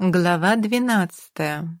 Глава двенадцатая.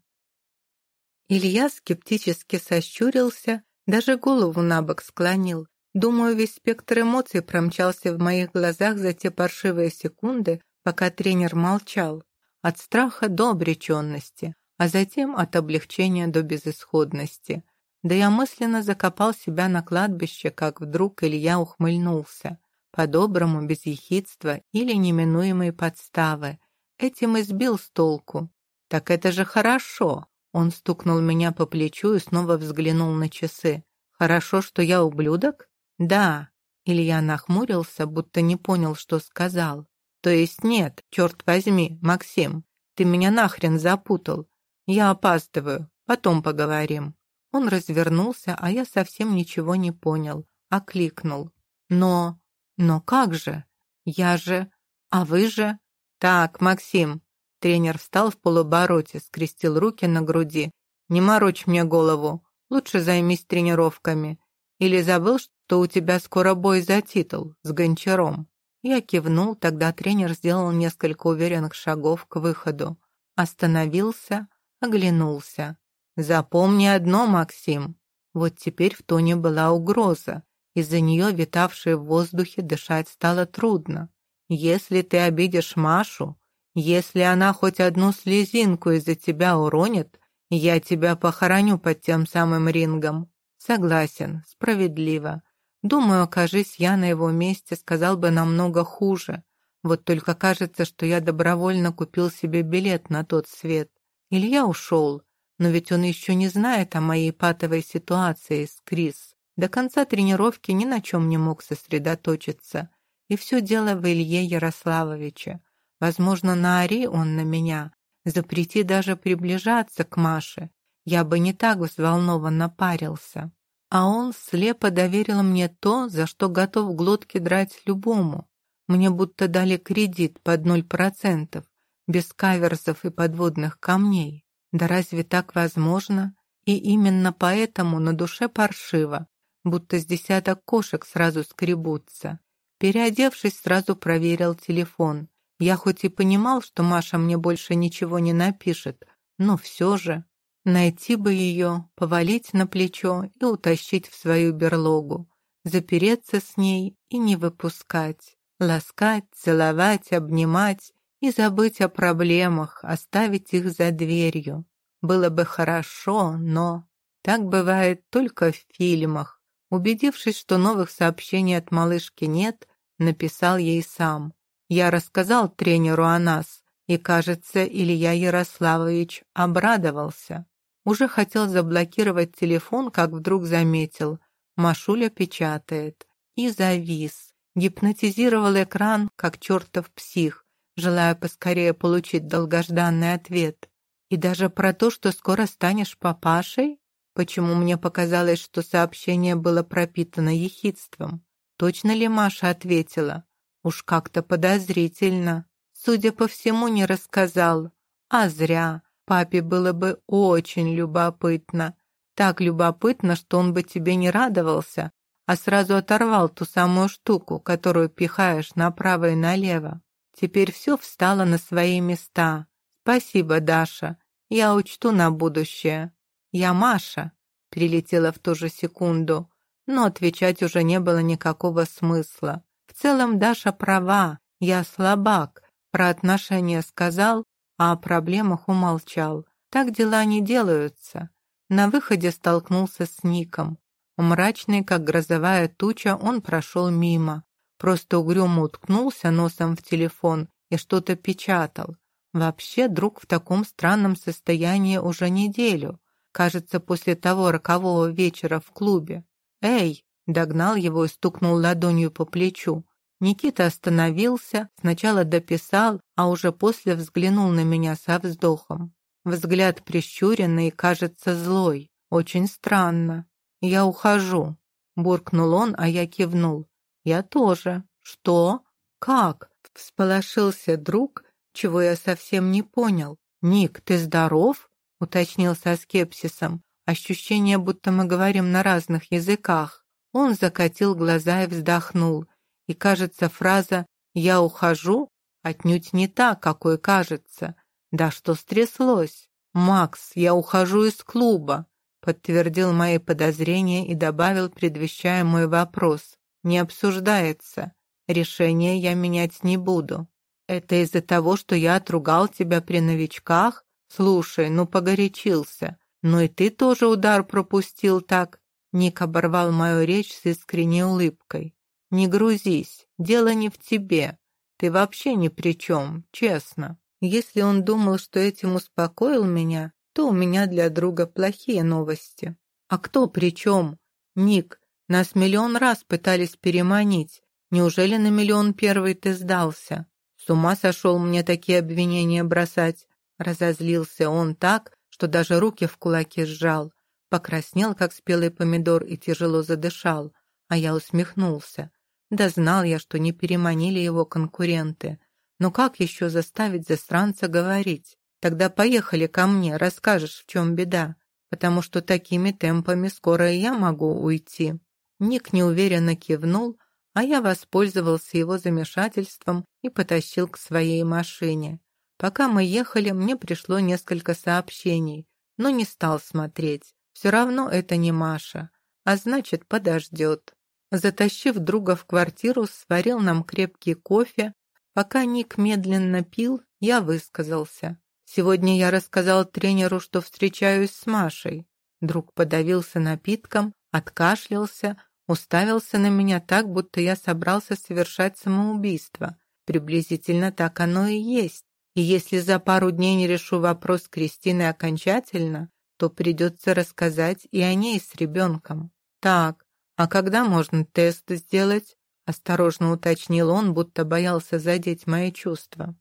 Илья скептически сощурился, даже голову на бок склонил. Думаю, весь спектр эмоций промчался в моих глазах за те паршивые секунды, пока тренер молчал. От страха до обреченности, а затем от облегчения до безысходности. Да я мысленно закопал себя на кладбище, как вдруг Илья ухмыльнулся. По-доброму, без ехидства или неминуемой подставы – Этим и сбил с толку. «Так это же хорошо!» Он стукнул меня по плечу и снова взглянул на часы. «Хорошо, что я ублюдок?» «Да». Илья нахмурился, будто не понял, что сказал. «То есть нет, черт возьми, Максим, ты меня нахрен запутал. Я опаздываю, потом поговорим». Он развернулся, а я совсем ничего не понял, окликнул. «Но... но как же? Я же... А вы же...» «Так, Максим». Тренер встал в полубороте, скрестил руки на груди. «Не морочь мне голову. Лучше займись тренировками. Или забыл, что у тебя скоро бой за титул с Гончаром?» Я кивнул, тогда тренер сделал несколько уверенных шагов к выходу. Остановился, оглянулся. «Запомни одно, Максим». Вот теперь в тоне была угроза. Из-за нее, витавшей в воздухе, дышать стало трудно. Если ты обидишь Машу, если она хоть одну слезинку из-за тебя уронит, я тебя похороню под тем самым рингом. Согласен, справедливо. Думаю, окажись я на его месте, сказал бы намного хуже. Вот только кажется, что я добровольно купил себе билет на тот свет. Илья ушел, но ведь он еще не знает о моей патовой ситуации с Крис. До конца тренировки ни на чем не мог сосредоточиться. И все дело в Илье Ярославовиче. Возможно, наори он на меня, запрети даже приближаться к Маше. Я бы не так взволнованно парился. А он слепо доверил мне то, за что готов глотки драть любому. Мне будто дали кредит под ноль процентов, без каверсов и подводных камней. Да разве так возможно? И именно поэтому на душе паршиво, будто с десяток кошек сразу скребутся. Переодевшись, сразу проверил телефон. Я хоть и понимал, что Маша мне больше ничего не напишет, но все же найти бы ее, повалить на плечо и утащить в свою берлогу, запереться с ней и не выпускать, ласкать, целовать, обнимать и забыть о проблемах, оставить их за дверью. Было бы хорошо, но так бывает только в фильмах. Убедившись, что новых сообщений от малышки нет, написал ей сам. Я рассказал тренеру о нас, и, кажется, Илья Ярославович обрадовался. Уже хотел заблокировать телефон, как вдруг заметил. Машуля печатает. И завис. Гипнотизировал экран, как чертов псих, желая поскорее получить долгожданный ответ. И даже про то, что скоро станешь папашей? Почему мне показалось, что сообщение было пропитано ехидством? Точно ли Маша ответила? Уж как-то подозрительно. Судя по всему, не рассказал. А зря. Папе было бы очень любопытно. Так любопытно, что он бы тебе не радовался, а сразу оторвал ту самую штуку, которую пихаешь направо и налево. Теперь все встало на свои места. Спасибо, Даша. Я учту на будущее. Я Маша. Прилетела в ту же секунду но отвечать уже не было никакого смысла. В целом Даша права, я слабак, про отношения сказал, а о проблемах умолчал. Так дела не делаются. На выходе столкнулся с Ником. Мрачный, как грозовая туча, он прошел мимо. Просто угрюмо уткнулся носом в телефон и что-то печатал. Вообще, друг в таком странном состоянии уже неделю. Кажется, после того рокового вечера в клубе. «Эй!» — догнал его и стукнул ладонью по плечу. Никита остановился, сначала дописал, а уже после взглянул на меня со вздохом. Взгляд прищуренный, кажется, злой. Очень странно. «Я ухожу», — буркнул он, а я кивнул. «Я тоже». «Что? Как?» — всполошился друг, чего я совсем не понял. «Ник, ты здоров?» — уточнил со скепсисом. Ощущение, будто мы говорим на разных языках. Он закатил глаза и вздохнул. И, кажется, фраза «я ухожу» отнюдь не та, какой кажется. «Да что стряслось? Макс, я ухожу из клуба», подтвердил мои подозрения и добавил, предвещая мой вопрос. «Не обсуждается. Решение я менять не буду. Это из-за того, что я отругал тебя при новичках? Слушай, ну погорячился. Ну и ты тоже удар пропустил так?» Ник оборвал мою речь с искренней улыбкой. «Не грузись, дело не в тебе. Ты вообще ни при чем, честно. Если он думал, что этим успокоил меня, то у меня для друга плохие новости. А кто при чем? Ник, нас миллион раз пытались переманить. Неужели на миллион первый ты сдался? С ума сошел мне такие обвинения бросать. Разозлился он так, что даже руки в кулаки сжал. Покраснел, как спелый помидор, и тяжело задышал. А я усмехнулся. Да знал я, что не переманили его конкуренты. Но как еще заставить застранца говорить? Тогда поехали ко мне, расскажешь, в чем беда. Потому что такими темпами скоро и я могу уйти. Ник неуверенно кивнул, а я воспользовался его замешательством и потащил к своей машине. Пока мы ехали, мне пришло несколько сообщений, но не стал смотреть. Все равно это не Маша, а значит, подождет. Затащив друга в квартиру, сварил нам крепкий кофе. Пока Ник медленно пил, я высказался. «Сегодня я рассказал тренеру, что встречаюсь с Машей». Друг подавился напитком, откашлялся, уставился на меня так, будто я собрался совершать самоубийство. Приблизительно так оно и есть. И если за пару дней не решу вопрос с Кристиной окончательно, то придется рассказать и о ней с ребенком. Так, «А когда можно тест сделать?» – осторожно уточнил он, будто боялся задеть мои чувства.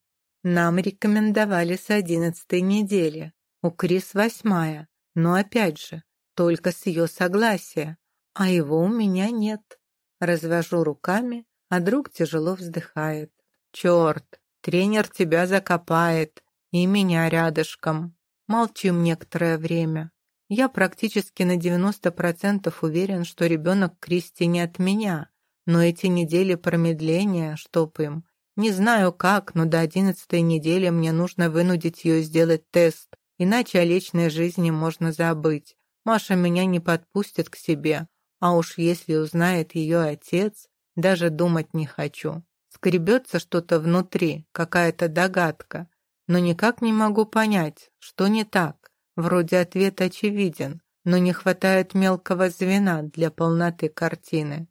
«Нам рекомендовали с одиннадцатой недели. У Крис восьмая. Но опять же, только с ее согласия. А его у меня нет». Развожу руками, а друг тяжело вздыхает. «Черт, тренер тебя закопает, и меня рядышком». Молчим некоторое время. Я практически на 90% уверен, что ребенок Кристи не от меня, но эти недели промедления, чтоб им. Не знаю как, но до одиннадцатой недели мне нужно вынудить ее сделать тест, иначе о личной жизни можно забыть. Маша меня не подпустит к себе, а уж если узнает ее отец, даже думать не хочу. Скребется что-то внутри, какая-то догадка, но никак не могу понять, что не так. Вроде ответ очевиден, но не хватает мелкого звена для полноты картины.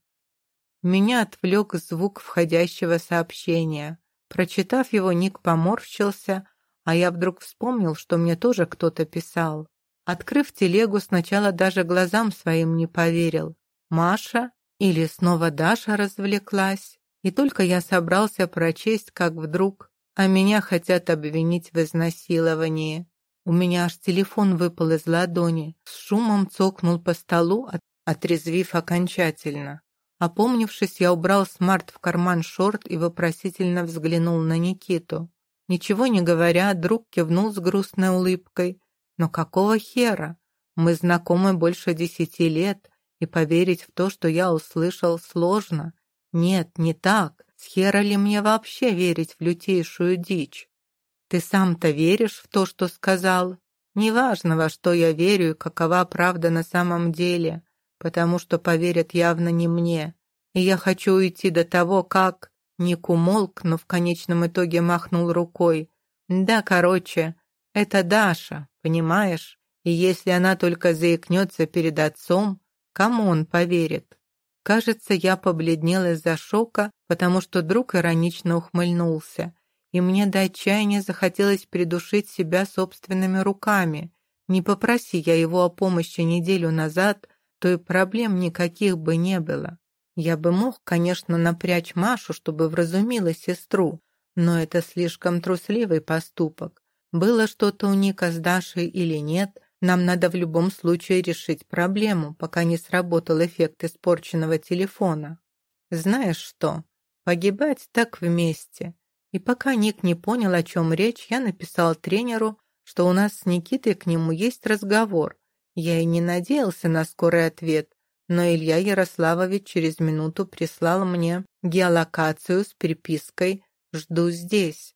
Меня отвлек звук входящего сообщения. Прочитав его, Ник поморщился, а я вдруг вспомнил, что мне тоже кто-то писал. Открыв телегу, сначала даже глазам своим не поверил. Маша или снова Даша развлеклась. И только я собрался прочесть, как вдруг, а меня хотят обвинить в изнасиловании. У меня аж телефон выпал из ладони, с шумом цокнул по столу, отрезвив окончательно. Опомнившись, я убрал смарт в карман шорт и вопросительно взглянул на Никиту. Ничего не говоря, друг кивнул с грустной улыбкой. «Но какого хера? Мы знакомы больше десяти лет, и поверить в то, что я услышал, сложно. Нет, не так. С ли мне вообще верить в лютейшую дичь? Ты сам-то веришь в то, что сказал? Неважно, во что я верю и какова правда на самом деле, потому что поверят явно не мне. И я хочу уйти до того, как... Ник умолк, но в конечном итоге махнул рукой. Да, короче, это Даша, понимаешь? И если она только заикнется перед отцом, кому он поверит? Кажется, я побледнел из-за шока, потому что друг иронично ухмыльнулся и мне до отчаяния захотелось придушить себя собственными руками. Не попроси я его о помощи неделю назад, то и проблем никаких бы не было. Я бы мог, конечно, напрячь Машу, чтобы вразумила сестру, но это слишком трусливый поступок. Было что-то у Ника с Дашей или нет, нам надо в любом случае решить проблему, пока не сработал эффект испорченного телефона. Знаешь что, погибать так вместе. И пока Ник не понял, о чем речь, я написал тренеру, что у нас с Никитой к нему есть разговор. Я и не надеялся на скорый ответ, но Илья Ярославович через минуту прислал мне геолокацию с перепиской «Жду здесь».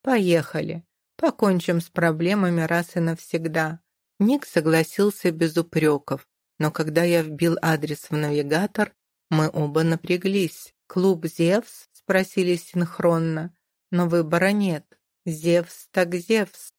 Поехали. Покончим с проблемами раз и навсегда. Ник согласился без упреков, но когда я вбил адрес в навигатор, мы оба напряглись. «Клуб Зевс?» — спросили синхронно, но выбора нет. Зевс так Зевс.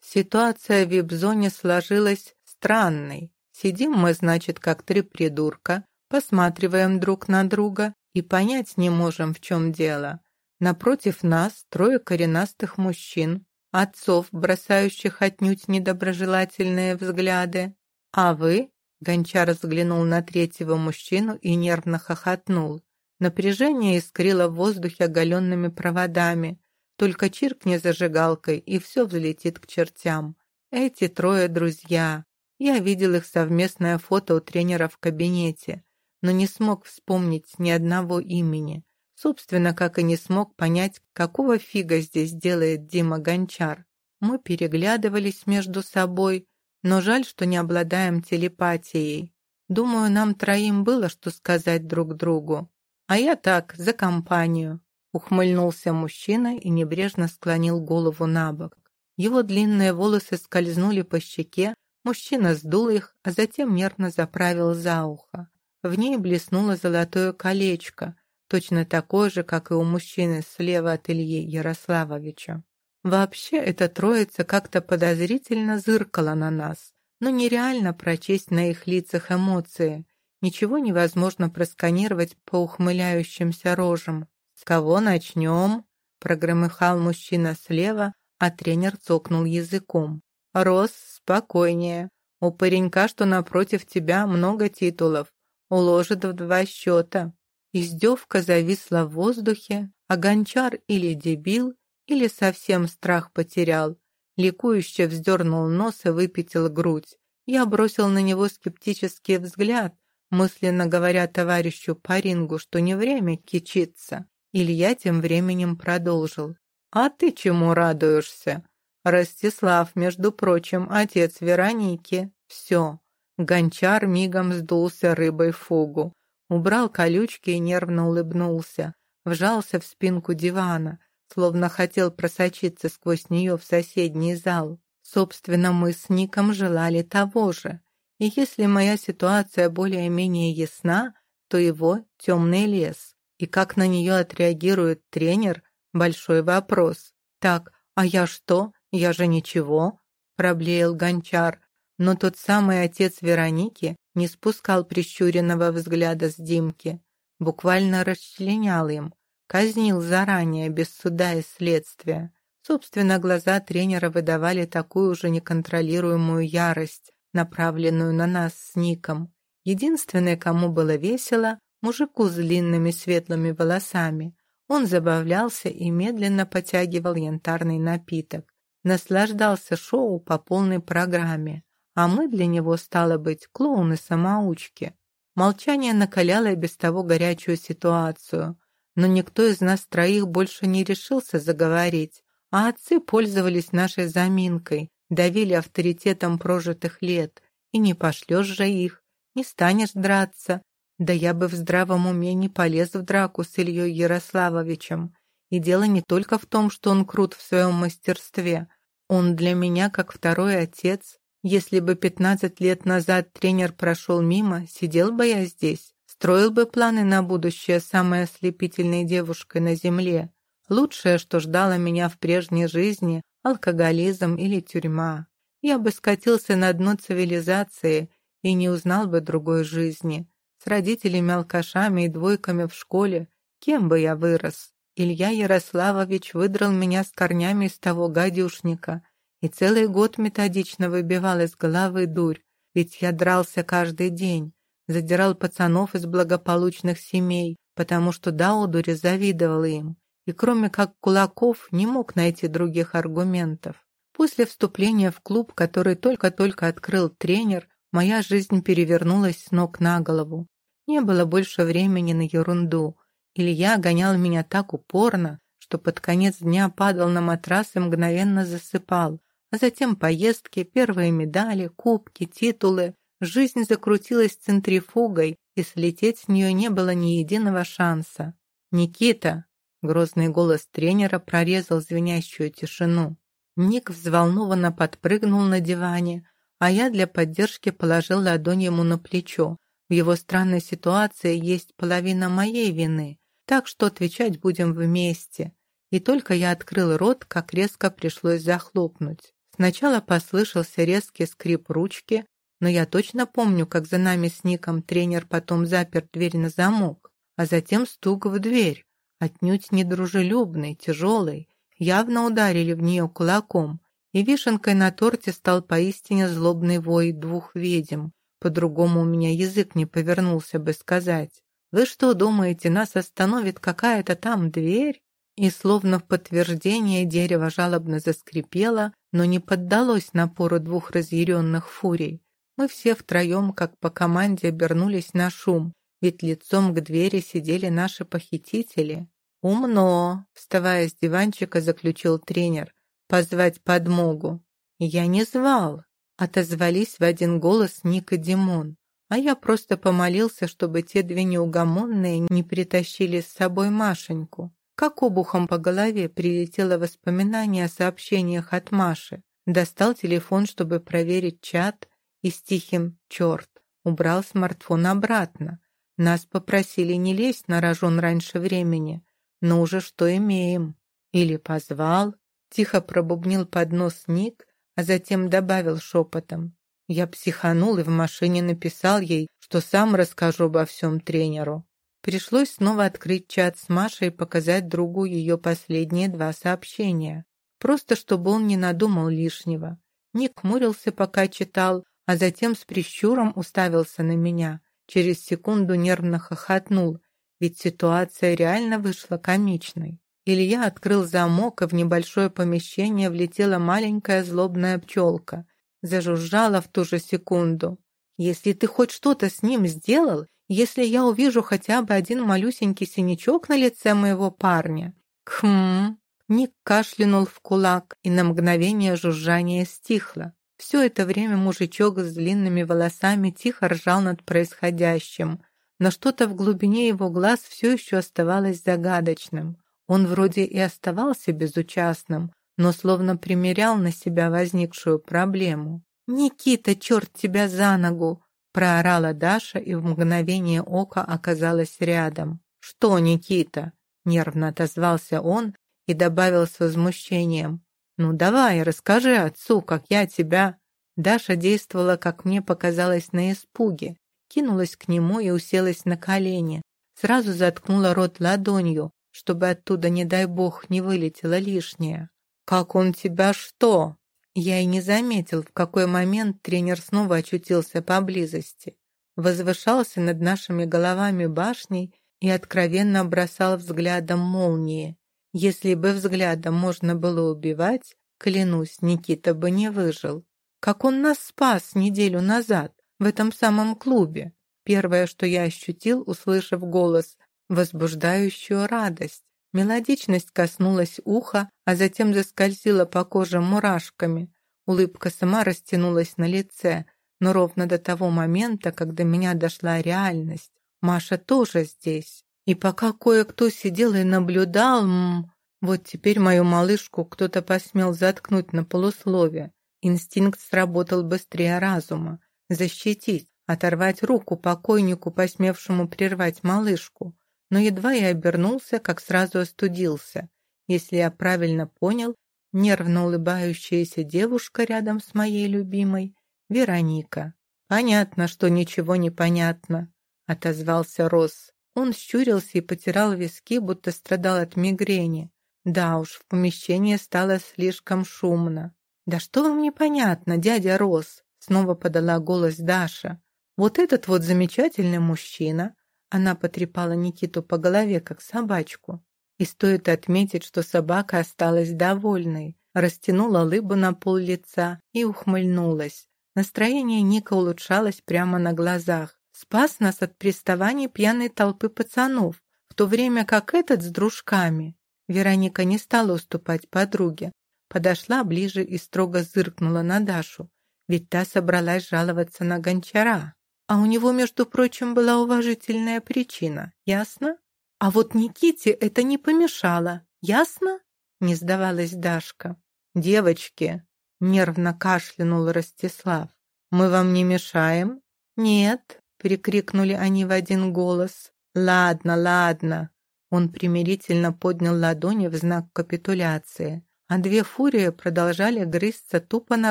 Ситуация в вип-зоне сложилась странной. Сидим мы, значит, как три придурка, посматриваем друг на друга и понять не можем, в чем дело. Напротив нас трое коренастых мужчин, отцов, бросающих отнюдь недоброжелательные взгляды. А вы? Гончар взглянул на третьего мужчину и нервно хохотнул. Напряжение искрило в воздухе оголенными проводами. Только чиркни зажигалкой, и все взлетит к чертям. Эти трое друзья. Я видел их совместное фото у тренера в кабинете, но не смог вспомнить ни одного имени. Собственно, как и не смог понять, какого фига здесь делает Дима Гончар. Мы переглядывались между собой, но жаль, что не обладаем телепатией. Думаю, нам троим было что сказать друг другу. А я так, за компанию. Ухмыльнулся мужчина и небрежно склонил голову на бок. Его длинные волосы скользнули по щеке, мужчина сдул их, а затем нервно заправил за ухо. В ней блеснуло золотое колечко, точно такой же, как и у мужчины слева от Ильи Ярославовича. Вообще, эта троица как-то подозрительно зыркала на нас, но нереально прочесть на их лицах эмоции. Ничего невозможно просканировать по ухмыляющимся рожам. «С кого начнем?» – прогромыхал мужчина слева, а тренер цокнул языком. «Рос, спокойнее. У паренька, что напротив тебя, много титулов. Уложит в два счета. Издевка зависла в воздухе, а гончар или дебил, или совсем страх потерял. Ликующе вздернул нос и выпятил грудь. Я бросил на него скептический взгляд, мысленно говоря товарищу Парингу, что не время кичиться. Илья тем временем продолжил. «А ты чему радуешься? Ростислав, между прочим, отец Вероники. Все». Гончар мигом сдулся рыбой фугу убрал колючки и нервно улыбнулся, вжался в спинку дивана, словно хотел просочиться сквозь нее в соседний зал. Собственно, мы с Ником желали того же. И если моя ситуация более-менее ясна, то его темный лес. И как на нее отреагирует тренер – большой вопрос. «Так, а я что? Я же ничего?» – проблеял Гончар. Но тот самый отец Вероники не спускал прищуренного взгляда с Димки, буквально расчленял им, казнил заранее, без суда и следствия. Собственно, глаза тренера выдавали такую же неконтролируемую ярость, направленную на нас с Ником. Единственное, кому было весело, мужику с длинными светлыми волосами. Он забавлялся и медленно потягивал янтарный напиток. Наслаждался шоу по полной программе а мы для него, стало быть, клоуны-самоучки. Молчание накаляло и без того горячую ситуацию, но никто из нас троих больше не решился заговорить, а отцы пользовались нашей заминкой, давили авторитетом прожитых лет, и не пошлешь же их, не станешь драться. Да я бы в здравом уме не полез в драку с Ильей Ярославовичем. И дело не только в том, что он крут в своем мастерстве. Он для меня, как второй отец, если бы 15 лет назад тренер прошел мимо, сидел бы я здесь, строил бы планы на будущее самой ослепительной девушкой на земле. Лучшее, что ждало меня в прежней жизни – алкоголизм или тюрьма. Я бы скатился на дно цивилизации и не узнал бы другой жизни. С родителями-алкашами и двойками в школе кем бы я вырос? Илья Ярославович выдрал меня с корнями из того гадюшника – и целый год методично выбивал из головы дурь, ведь я дрался каждый день, задирал пацанов из благополучных семей, потому что до одури завидовал им, и кроме как кулаков не мог найти других аргументов. После вступления в клуб, который только-только открыл тренер, моя жизнь перевернулась с ног на голову. Не было больше времени на ерунду. Илья гонял меня так упорно, что под конец дня падал на матрас и мгновенно засыпал, затем поездки, первые медали, кубки, титулы. Жизнь закрутилась центрифугой, и слететь с нее не было ни единого шанса. «Никита!» Грозный голос тренера прорезал звенящую тишину. Ник взволнованно подпрыгнул на диване, а я для поддержки положил ладонь ему на плечо. В его странной ситуации есть половина моей вины, так что отвечать будем вместе. И только я открыл рот, как резко пришлось захлопнуть. Сначала послышался резкий скрип ручки, но я точно помню, как за нами с Ником тренер потом запер дверь на замок, а затем стук в дверь, отнюдь недружелюбный, тяжелый, явно ударили в нее кулаком, и вишенкой на торте стал поистине злобный вой двух ведьм. По-другому у меня язык не повернулся бы сказать. «Вы что думаете, нас остановит какая-то там дверь?» И словно в подтверждение дерево жалобно заскрипело, но не поддалось напору двух разъяренных фурий. Мы все втроем, как по команде, обернулись на шум, ведь лицом к двери сидели наши похитители. «Умно!» — вставая с диванчика, заключил тренер. «Позвать подмогу». «Я не звал!» — отозвались в один голос Ник и Димон. А я просто помолился, чтобы те две неугомонные не притащили с собой Машеньку. Как обухом по голове прилетело воспоминание о сообщениях от Маши. Достал телефон, чтобы проверить чат, и с тихим «черт» убрал смартфон обратно. Нас попросили не лезть на рожон раньше времени, но уже что имеем. Или позвал, тихо пробубнил под нос Ник, а затем добавил шепотом. Я психанул и в машине написал ей, что сам расскажу обо всем тренеру. Пришлось снова открыть чат с Машей и показать другу ее последние два сообщения. Просто чтобы он не надумал лишнего. Ник хмурился, пока читал, а затем с прищуром уставился на меня. Через секунду нервно хохотнул, ведь ситуация реально вышла комичной. Илья открыл замок, и в небольшое помещение влетела маленькая злобная пчелка. Зажужжала в ту же секунду. «Если ты хоть что-то с ним сделал, если я увижу хотя бы один малюсенький синячок на лице моего парня. Хм. Ник кашлянул в кулак, и на мгновение жужжание стихло. Все это время мужичок с длинными волосами тихо ржал над происходящим, но что-то в глубине его глаз все еще оставалось загадочным. Он вроде и оставался безучастным, но словно примерял на себя возникшую проблему. «Никита, черт тебя за ногу!» Проорала Даша и в мгновение ока оказалась рядом. «Что, Никита?» — нервно отозвался он и добавил с возмущением. «Ну давай, расскажи отцу, как я тебя...» Даша действовала, как мне показалось, на испуге. Кинулась к нему и уселась на колени. Сразу заткнула рот ладонью, чтобы оттуда, не дай бог, не вылетело лишнее. «Как он тебя что?» Я и не заметил, в какой момент тренер снова очутился поблизости. Возвышался над нашими головами башней и откровенно бросал взглядом молнии. Если бы взглядом можно было убивать, клянусь, Никита бы не выжил. Как он нас спас неделю назад в этом самом клубе. Первое, что я ощутил, услышав голос, возбуждающую радость. Мелодичность коснулась уха, а затем заскользила по коже мурашками. Улыбка сама растянулась на лице, но ровно до того момента, когда меня дошла реальность. Маша тоже здесь. И пока кое-кто сидел и наблюдал, м вот теперь мою малышку кто-то посмел заткнуть на полусловие. Инстинкт сработал быстрее разума. Защитить, оторвать руку покойнику, посмевшему прервать малышку но едва я обернулся, как сразу остудился. Если я правильно понял, нервно улыбающаяся девушка рядом с моей любимой — Вероника. «Понятно, что ничего не понятно», — отозвался Росс. Он щурился и потирал виски, будто страдал от мигрени. Да уж, в помещении стало слишком шумно. «Да что вам непонятно, дядя Росс?» — снова подала голос Даша. «Вот этот вот замечательный мужчина она потрепала Никиту по голове, как собачку. И стоит отметить, что собака осталась довольной, растянула лыбу на пол лица и ухмыльнулась. Настроение Ника улучшалось прямо на глазах. Спас нас от приставаний пьяной толпы пацанов, в то время как этот с дружками. Вероника не стала уступать подруге, подошла ближе и строго зыркнула на Дашу, ведь та собралась жаловаться на гончара. А у него, между прочим, была уважительная причина, ясно? А вот Никите это не помешало, ясно? Не сдавалась Дашка. Девочки, нервно кашлянул Ростислав. Мы вам не мешаем? Нет, прикрикнули они в один голос. Ладно, ладно. Он примирительно поднял ладони в знак капитуляции, а две фурии продолжали грызться тупо на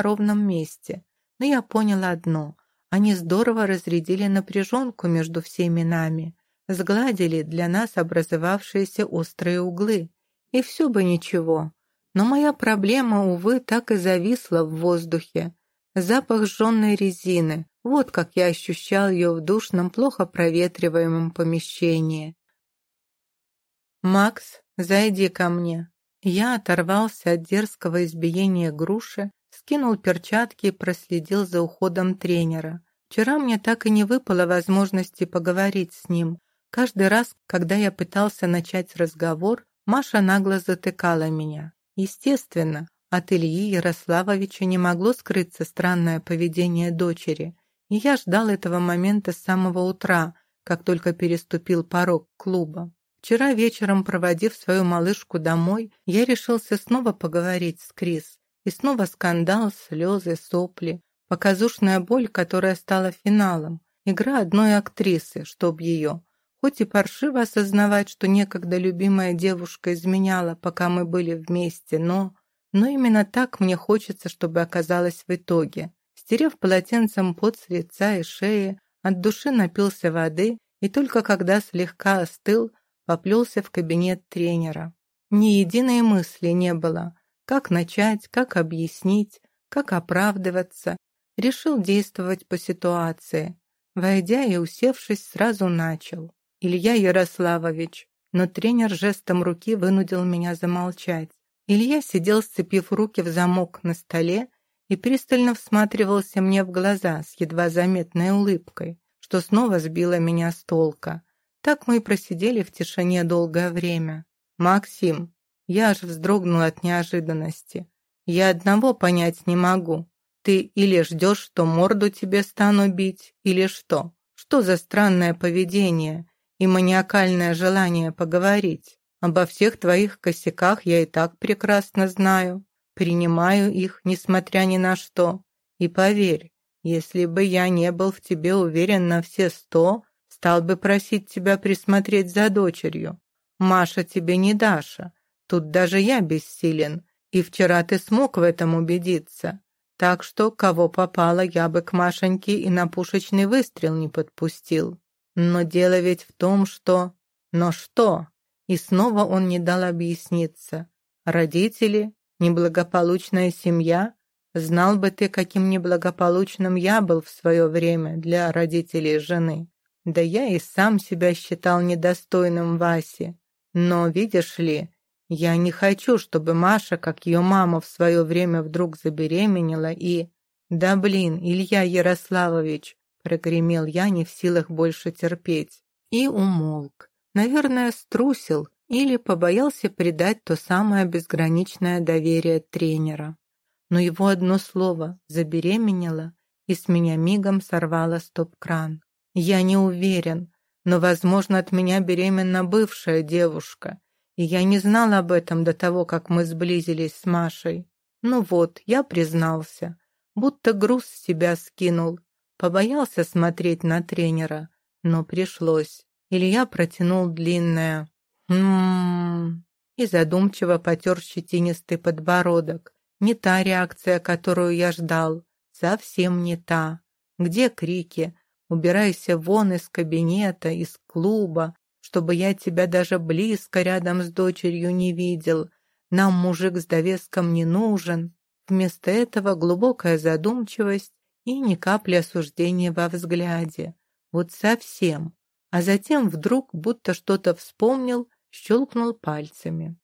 ровном месте. Но я поняла одно. Они здорово разрядили напряженку между всеми нами сгладили для нас образовавшиеся острые углы. И все бы ничего. Но моя проблема, увы, так и зависла в воздухе. Запах жженной резины. Вот как я ощущал ее в душном, плохо проветриваемом помещении. «Макс, зайди ко мне». Я оторвался от дерзкого избиения груши, скинул перчатки и проследил за уходом тренера. Вчера мне так и не выпало возможности поговорить с ним, Каждый раз, когда я пытался начать разговор, Маша нагло затыкала меня. Естественно, от Ильи Ярославовича не могло скрыться странное поведение дочери, и я ждал этого момента с самого утра, как только переступил порог клуба. Вчера вечером, проводив свою малышку домой, я решился снова поговорить с Крис. И снова скандал, слезы, сопли, показушная боль, которая стала финалом, игра одной актрисы, чтоб ее, Хоть и паршиво осознавать, что некогда любимая девушка изменяла, пока мы были вместе, но... Но именно так мне хочется, чтобы оказалось в итоге. Стерев полотенцем пот с лица и шеи, от души напился воды и только когда слегка остыл, поплелся в кабинет тренера. Ни единой мысли не было. Как начать, как объяснить, как оправдываться. Решил действовать по ситуации. Войдя и усевшись, сразу начал. Илья Ярославович, но тренер жестом руки вынудил меня замолчать. Илья сидел, сцепив руки в замок на столе и пристально всматривался мне в глаза с едва заметной улыбкой, что снова сбило меня с толка. Так мы и просидели в тишине долгое время. «Максим!» Я аж вздрогнул от неожиданности. «Я одного понять не могу. Ты или ждешь, что морду тебе стану бить, или что? Что за странное поведение? и маниакальное желание поговорить. Обо всех твоих косяках я и так прекрасно знаю. Принимаю их, несмотря ни на что. И поверь, если бы я не был в тебе уверен на все сто, стал бы просить тебя присмотреть за дочерью. Маша тебе не Даша. Тут даже я бессилен. И вчера ты смог в этом убедиться. Так что, кого попало, я бы к Машеньке и на пушечный выстрел не подпустил. Но дело ведь в том, что... Но что? И снова он не дал объясниться. Родители? Неблагополучная семья? Знал бы ты, каким неблагополучным я был в свое время для родителей жены. Да я и сам себя считал недостойным Васи. Но, видишь ли, я не хочу, чтобы Маша, как ее мама в свое время вдруг забеременела и... Да блин, Илья Ярославович, Прогремел я, не в силах больше терпеть. И умолк. Наверное, струсил или побоялся предать то самое безграничное доверие тренера. Но его одно слово забеременело, и с меня мигом сорвало стоп-кран. Я не уверен, но, возможно, от меня беременна бывшая девушка, и я не знал об этом до того, как мы сблизились с Машей. Ну вот, я признался, будто груз с себя скинул Побоялся смотреть на тренера, но пришлось. Илья протянул длинное «Ммм...» и задумчиво потер щетинистый подбородок. Не та реакция, которую я ждал. Совсем не та. Где крики? Убирайся вон из кабинета, из клуба, чтобы я тебя даже близко рядом с дочерью не видел. Нам мужик с довеском не нужен. Вместо этого глубокая задумчивость и ни капли осуждения во взгляде. Вот совсем. А затем вдруг, будто что-то вспомнил, щелкнул пальцами.